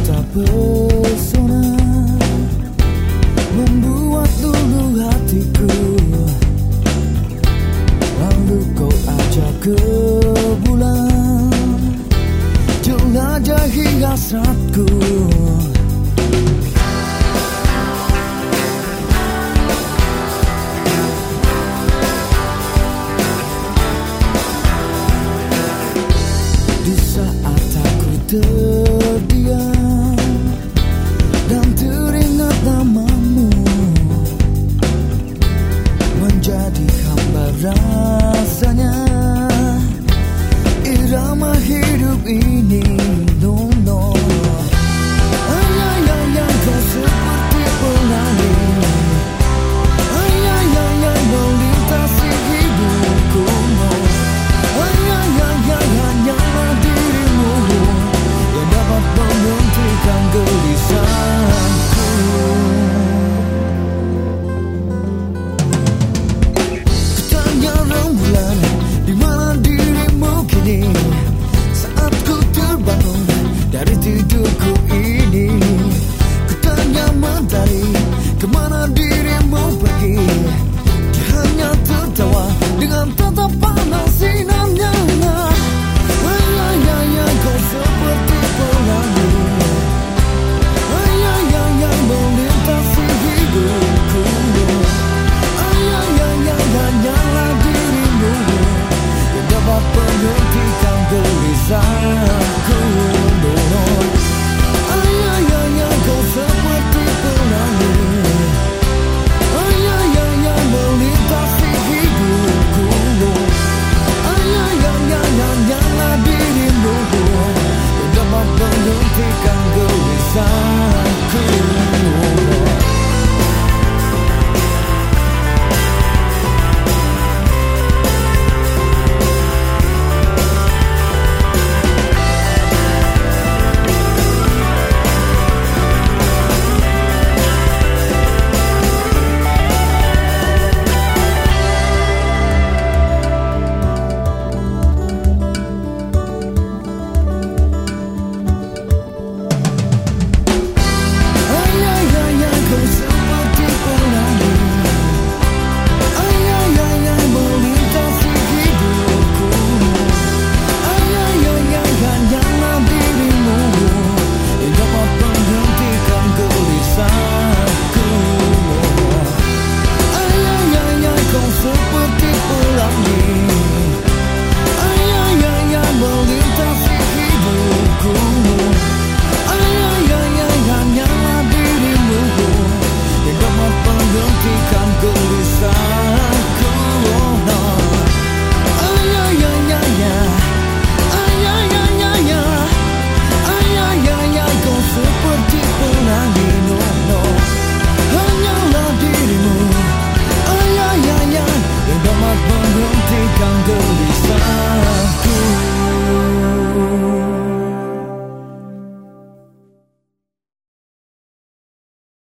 Tak pesona Membuat dulu hatiku. Lalu kau ajak ke bulan Jelajahi hasratku. Di saat aku terdiam 让